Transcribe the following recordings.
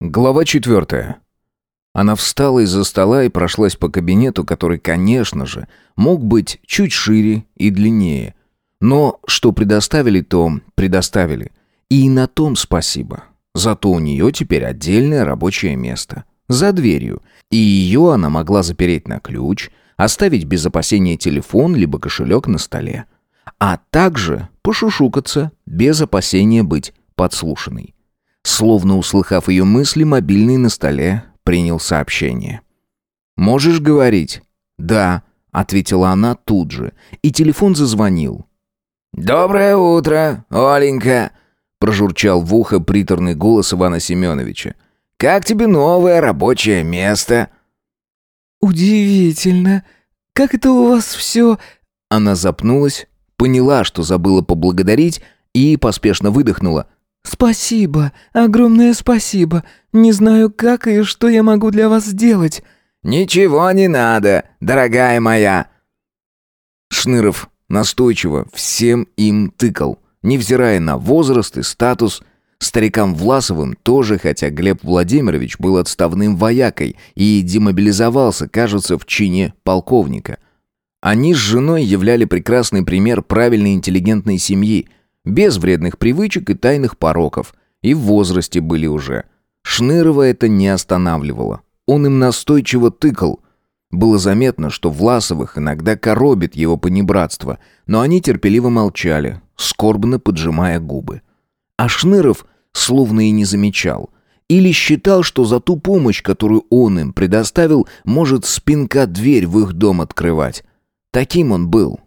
Глава четвертая. Она встала из-за стола и прошлась по кабинету, который, конечно же, мог быть чуть шире и длиннее. Но что предоставили, то предоставили. И на том спасибо. Зато у нее теперь отдельное рабочее место. За дверью. И ее она могла запереть на ключ, оставить без опасения телефон либо кошелек на столе. А также пошушукаться без опасения быть подслушанной. Словно услыхав ее мысли, мобильный на столе принял сообщение. «Можешь говорить?» «Да», — ответила она тут же, и телефон зазвонил. «Доброе утро, Оленька!» — прожурчал в ухо приторный голос Ивана Семеновича. «Как тебе новое рабочее место?» «Удивительно. Как это у вас все...» Она запнулась, поняла, что забыла поблагодарить, и поспешно выдохнула. «Спасибо, огромное спасибо. Не знаю, как и что я могу для вас сделать». «Ничего не надо, дорогая моя». Шныров настойчиво всем им тыкал, невзирая на возраст и статус. Старикам Власовым тоже, хотя Глеб Владимирович был отставным воякой и демобилизовался, кажется, в чине полковника. Они с женой являли прекрасный пример правильной интеллигентной семьи – без вредных привычек и тайных пороков. И в возрасте были уже. Шнырова это не останавливало. Он им настойчиво тыкал. Было заметно, что Власовых иногда коробит его понебратство, но они терпеливо молчали, скорбно поджимая губы. А Шныров словно и не замечал. Или считал, что за ту помощь, которую он им предоставил, может спинка дверь в их дом открывать. Таким он был,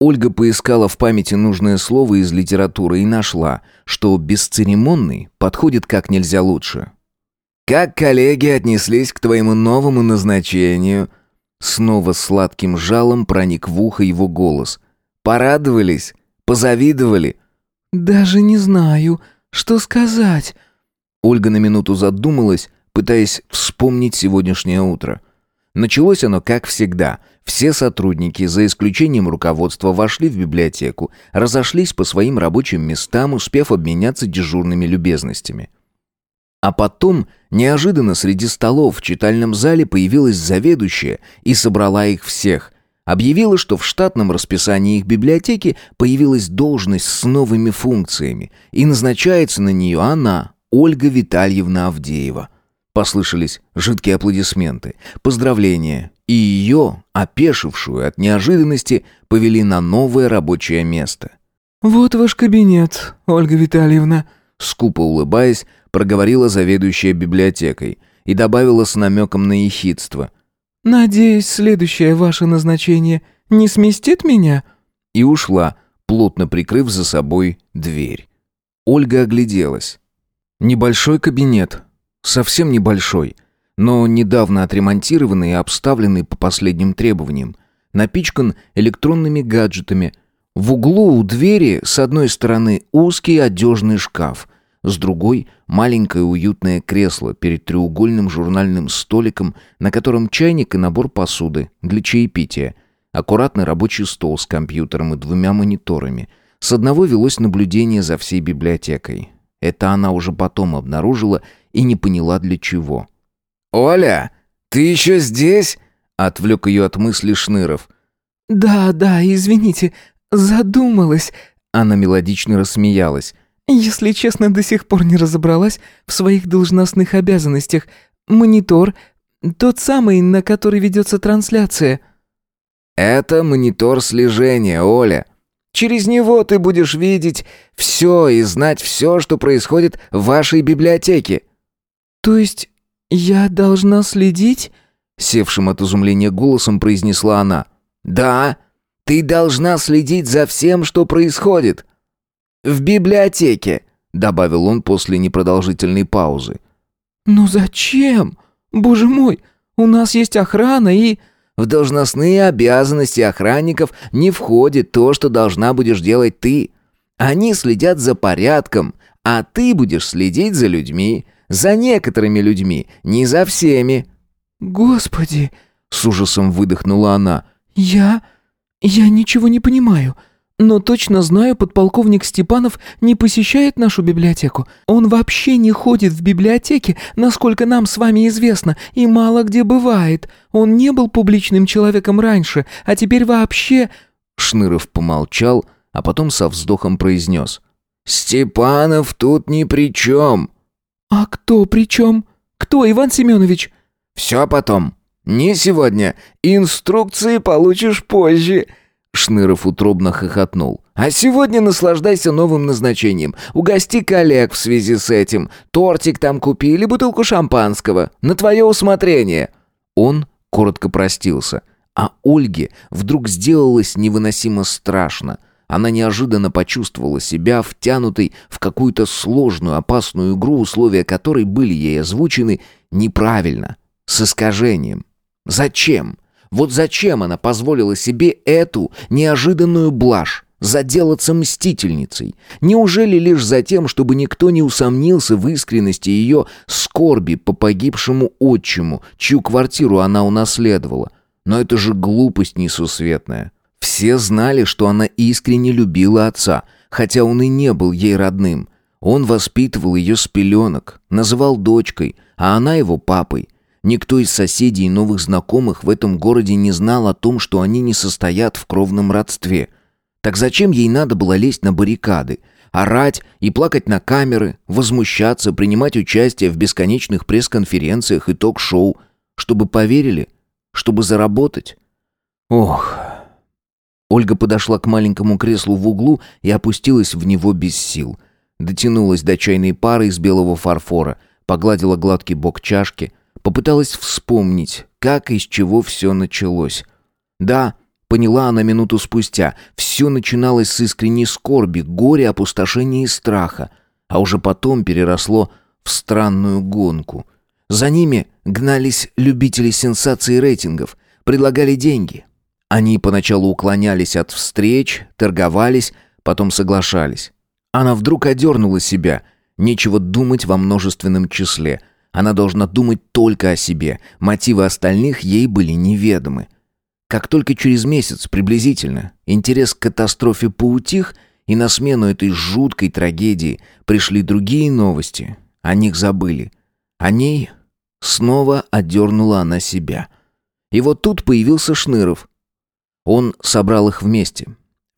Ольга поискала в памяти нужное слово из литературы и нашла, что «бесцеремонный» подходит как нельзя лучше. «Как коллеги отнеслись к твоему новому назначению?» Снова сладким жалом проник в ухо его голос. «Порадовались? Позавидовали?» «Даже не знаю, что сказать». Ольга на минуту задумалась, пытаясь вспомнить сегодняшнее утро. Началось оно как всегда. Все сотрудники, за исключением руководства, вошли в библиотеку, разошлись по своим рабочим местам, успев обменяться дежурными любезностями. А потом, неожиданно среди столов в читальном зале появилась заведующая и собрала их всех. Объявила, что в штатном расписании их библиотеки появилась должность с новыми функциями, и назначается на нее она, Ольга Витальевна Авдеева – Послышались жидкие аплодисменты, поздравления, и ее, опешившую от неожиданности, повели на новое рабочее место. «Вот ваш кабинет, Ольга Витальевна», скупо улыбаясь, проговорила заведующая библиотекой и добавила с намеком на ехидство. «Надеюсь, следующее ваше назначение не сместит меня?» И ушла, плотно прикрыв за собой дверь. Ольга огляделась. Небольшой кабинет, Совсем небольшой, но недавно отремонтированный и обставленный по последним требованиям. Напичкан электронными гаджетами. В углу у двери с одной стороны узкий одежный шкаф, с другой — маленькое уютное кресло перед треугольным журнальным столиком, на котором чайник и набор посуды для чаепития. Аккуратный рабочий стол с компьютером и двумя мониторами. С одного велось наблюдение за всей библиотекой. Это она уже потом обнаружила и не поняла для чего. «Оля, ты еще здесь?» — отвлек ее от мысли Шныров. «Да, да, извините, задумалась». Она мелодично рассмеялась. «Если честно, до сих пор не разобралась в своих должностных обязанностях. Монитор, тот самый, на который ведется трансляция». «Это монитор слежения, Оля. Через него ты будешь видеть все и знать все, что происходит в вашей библиотеке». «То есть я должна следить?» Севшим от изумления голосом произнесла она. «Да, ты должна следить за всем, что происходит. В библиотеке», добавил он после непродолжительной паузы. «Но зачем? Боже мой, у нас есть охрана и...» В должностные обязанности охранников не входит то, что должна будешь делать ты. Они следят за порядком, а ты будешь следить за людьми. За некоторыми людьми, не за всеми». «Господи!» — с ужасом выдохнула она. «Я... я ничего не понимаю. Но точно знаю, подполковник Степанов не посещает нашу библиотеку. Он вообще не ходит в библиотеке, насколько нам с вами известно, и мало где бывает. Он не был публичным человеком раньше, а теперь вообще...» Шныров помолчал, а потом со вздохом произнес. «Степанов тут ни при чем». «А кто при чем? Кто, Иван Семенович?» «Все потом. Не сегодня. Инструкции получишь позже». Шныров утробно хохотнул. «А сегодня наслаждайся новым назначением. Угости коллег в связи с этим. Тортик там купи или бутылку шампанского. На твое усмотрение». Он коротко простился. А Ольге вдруг сделалось невыносимо страшно. Она неожиданно почувствовала себя втянутой в какую-то сложную, опасную игру, условия которой были ей озвучены неправильно, с искажением. Зачем? Вот зачем она позволила себе эту неожиданную блажь? Заделаться мстительницей. Неужели лишь за тем, чтобы никто не усомнился в искренности ее скорби по погибшему отчиму, чью квартиру она унаследовала? Но это же глупость несусветная. Все знали, что она искренне любила отца, хотя он и не был ей родным. Он воспитывал ее с пеленок, называл дочкой, а она его папой – Никто из соседей и новых знакомых в этом городе не знал о том, что они не состоят в кровном родстве. Так зачем ей надо было лезть на баррикады, орать и плакать на камеры, возмущаться, принимать участие в бесконечных пресс-конференциях и ток-шоу, чтобы поверили, чтобы заработать? Ох... Ольга подошла к маленькому креслу в углу и опустилась в него без сил. Дотянулась до чайной пары из белого фарфора, погладила гладкий бок чашки, Попыталась вспомнить, как и с чего все началось. Да, поняла она минуту спустя, все начиналось с искренней скорби, горя, опустошения и страха, а уже потом переросло в странную гонку. За ними гнались любители сенсаций и рейтингов, предлагали деньги. Они поначалу уклонялись от встреч, торговались, потом соглашались. Она вдруг одернула себя. Нечего думать во множественном числе. Она должна думать только о себе. Мотивы остальных ей были неведомы. Как только через месяц приблизительно интерес к катастрофе поутих, и на смену этой жуткой трагедии пришли другие новости, о них забыли. О ней снова одернула она себя. И вот тут появился Шныров. Он собрал их вместе.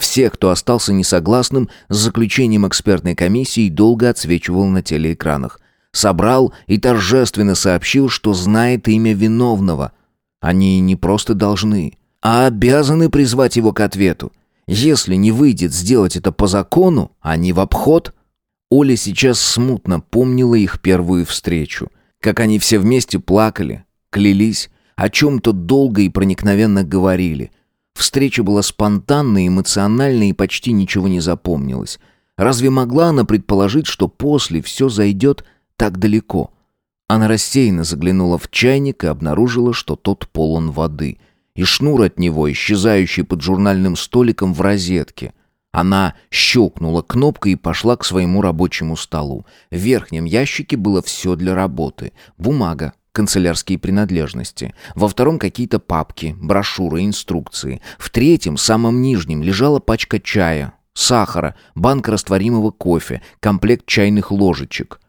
Всех, кто остался несогласным с заключением экспертной комиссии, долго отсвечивал на телеэкранах собрал и торжественно сообщил, что знает имя виновного. Они не просто должны, а обязаны призвать его к ответу. Если не выйдет сделать это по закону, а не в обход... Оля сейчас смутно помнила их первую встречу. Как они все вместе плакали, клялись, о чем-то долго и проникновенно говорили. Встреча была спонтанной, эмоциональной и почти ничего не запомнилось. Разве могла она предположить, что после все зайдет так далеко. Она рассеянно заглянула в чайник и обнаружила, что тот полон воды. И шнур от него, исчезающий под журнальным столиком в розетке. Она щелкнула кнопкой и пошла к своему рабочему столу. В верхнем ящике было все для работы. Бумага, канцелярские принадлежности. Во втором какие-то папки, брошюры, инструкции. В третьем, самом нижнем, лежала пачка чая, сахара, банка растворимого кофе, комплект чайных ложечек.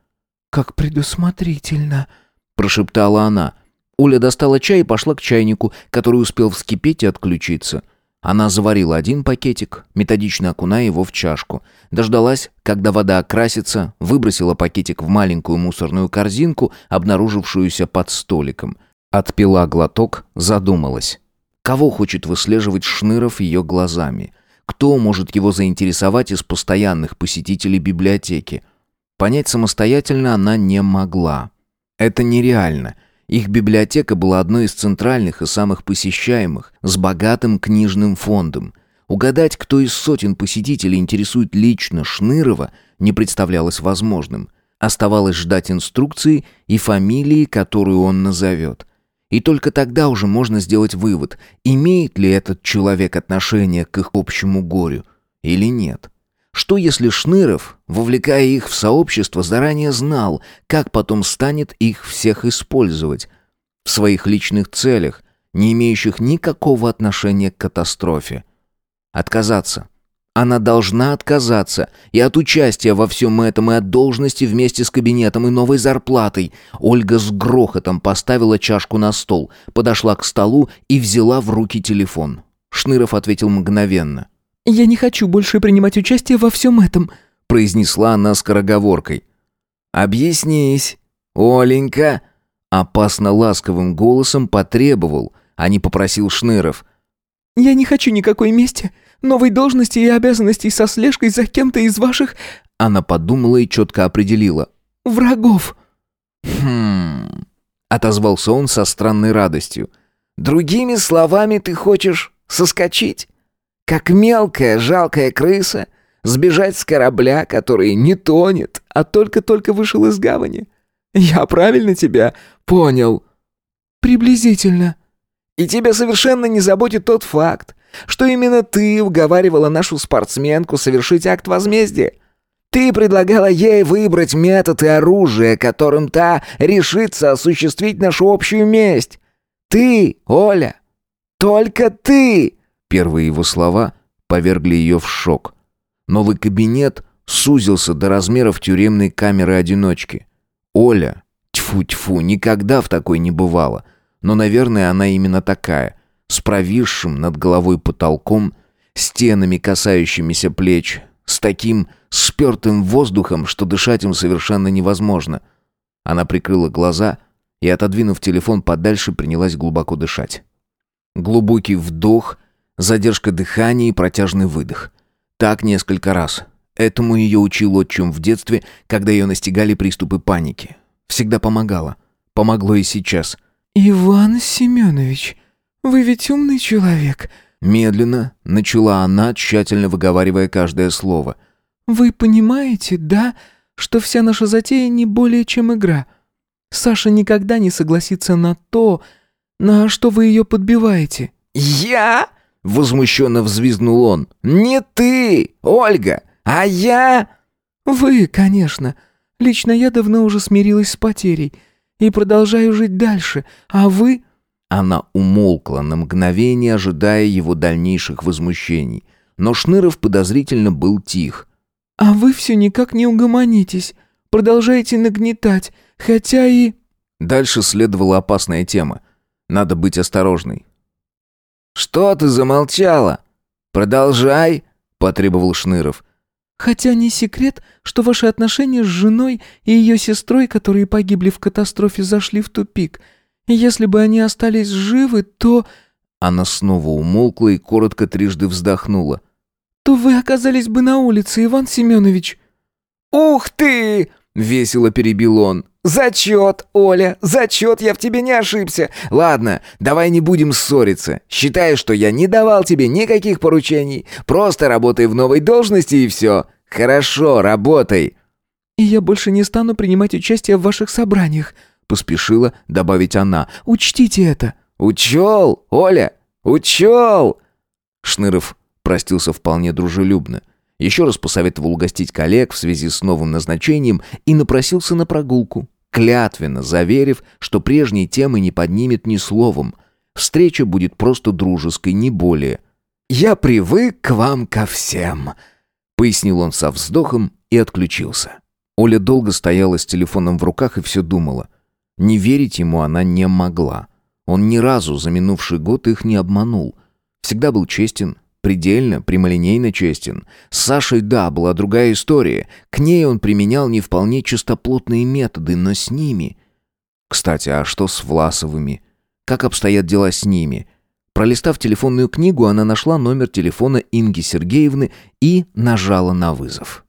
«Как предусмотрительно», — прошептала она. Оля достала чай и пошла к чайнику, который успел вскипеть и отключиться. Она заварила один пакетик, методично окуная его в чашку. Дождалась, когда вода окрасится, выбросила пакетик в маленькую мусорную корзинку, обнаружившуюся под столиком. Отпила глоток, задумалась. Кого хочет выслеживать Шныров ее глазами? Кто может его заинтересовать из постоянных посетителей библиотеки? Понять самостоятельно она не могла. Это нереально. Их библиотека была одной из центральных и самых посещаемых, с богатым книжным фондом. Угадать, кто из сотен посетителей интересует лично Шнырова, не представлялось возможным. Оставалось ждать инструкции и фамилии, которую он назовет. И только тогда уже можно сделать вывод, имеет ли этот человек отношение к их общему горю или нет. Что если Шныров, вовлекая их в сообщество, заранее знал, как потом станет их всех использовать в своих личных целях, не имеющих никакого отношения к катастрофе? Отказаться. Она должна отказаться и от участия во всем этом, и от должности вместе с кабинетом и новой зарплатой. Ольга с грохотом поставила чашку на стол, подошла к столу и взяла в руки телефон. Шныров ответил мгновенно. «Я не хочу больше принимать участие во всем этом», произнесла она скороговоркой. «Объяснись, Оленька!» Опасно ласковым голосом потребовал, а не попросил Шныров. «Я не хочу никакой мести новой должности и обязанностей со слежкой за кем-то из ваших...» Она подумала и четко определила. «Врагов». «Хм...» — отозвался он со странной радостью. «Другими словами, ты хочешь соскочить? Как мелкая жалкая крыса, сбежать с корабля, который не тонет, а только-только вышел из гавани? Я правильно тебя понял?» «Приблизительно». «И тебя совершенно не заботит тот факт, что именно ты уговаривала нашу спортсменку совершить акт возмездия. Ты предлагала ей выбрать метод и оружие, которым та решится осуществить нашу общую месть. Ты, Оля, только ты!» Первые его слова повергли ее в шок. Новый кабинет сузился до размеров тюремной камеры-одиночки. Оля, тьфу-тьфу, никогда в такой не бывало. Но, наверное, она именно такая с провисшим над головой потолком, стенами, касающимися плеч, с таким спертым воздухом, что дышать им совершенно невозможно. Она прикрыла глаза и, отодвинув телефон подальше, принялась глубоко дышать. Глубокий вдох, задержка дыхания и протяжный выдох. Так несколько раз. Этому ее учил отчим в детстве, когда ее настигали приступы паники. Всегда помогало. Помогло и сейчас. «Иван Семенович», «Вы ведь умный человек», — медленно начала она, тщательно выговаривая каждое слово. «Вы понимаете, да, что вся наша затея не более чем игра? Саша никогда не согласится на то, на что вы ее подбиваете». «Я?» — возмущенно взвизгнул он. «Не ты, Ольга, а я...» «Вы, конечно. Лично я давно уже смирилась с потерей и продолжаю жить дальше, а вы...» Она умолкла на мгновение, ожидая его дальнейших возмущений. Но Шныров подозрительно был тих. «А вы все никак не угомонитесь. Продолжаете нагнетать, хотя и...» Дальше следовала опасная тема. Надо быть осторожной. «Что ты замолчала? Продолжай!» — потребовал Шныров. «Хотя не секрет, что ваши отношения с женой и ее сестрой, которые погибли в катастрофе, зашли в тупик». Если бы они остались живы, то...» Она снова умолкла и коротко трижды вздохнула. «То вы оказались бы на улице, Иван Семенович». «Ух ты!» — весело перебил он. «Зачет, Оля, зачет, я в тебе не ошибся. Ладно, давай не будем ссориться. Считай, что я не давал тебе никаких поручений. Просто работай в новой должности и все. Хорошо, работай». «И я больше не стану принимать участие в ваших собраниях», поспешила добавить она. «Учтите это!» «Учел, Оля! Учел!» Шныров простился вполне дружелюбно. Еще раз посоветовал угостить коллег в связи с новым назначением и напросился на прогулку, клятвенно заверив, что прежней темы не поднимет ни словом. Встреча будет просто дружеской, не более. «Я привык к вам ко всем», — пояснил он со вздохом и отключился. Оля долго стояла с телефоном в руках и все думала — не верить ему она не могла. Он ни разу за минувший год их не обманул. Всегда был честен, предельно, прямолинейно честен. С Сашей, да, была другая история. К ней он применял не вполне чистоплотные методы, но с ними... Кстати, а что с Власовыми? Как обстоят дела с ними? Пролистав телефонную книгу, она нашла номер телефона Инги Сергеевны и нажала на вызов.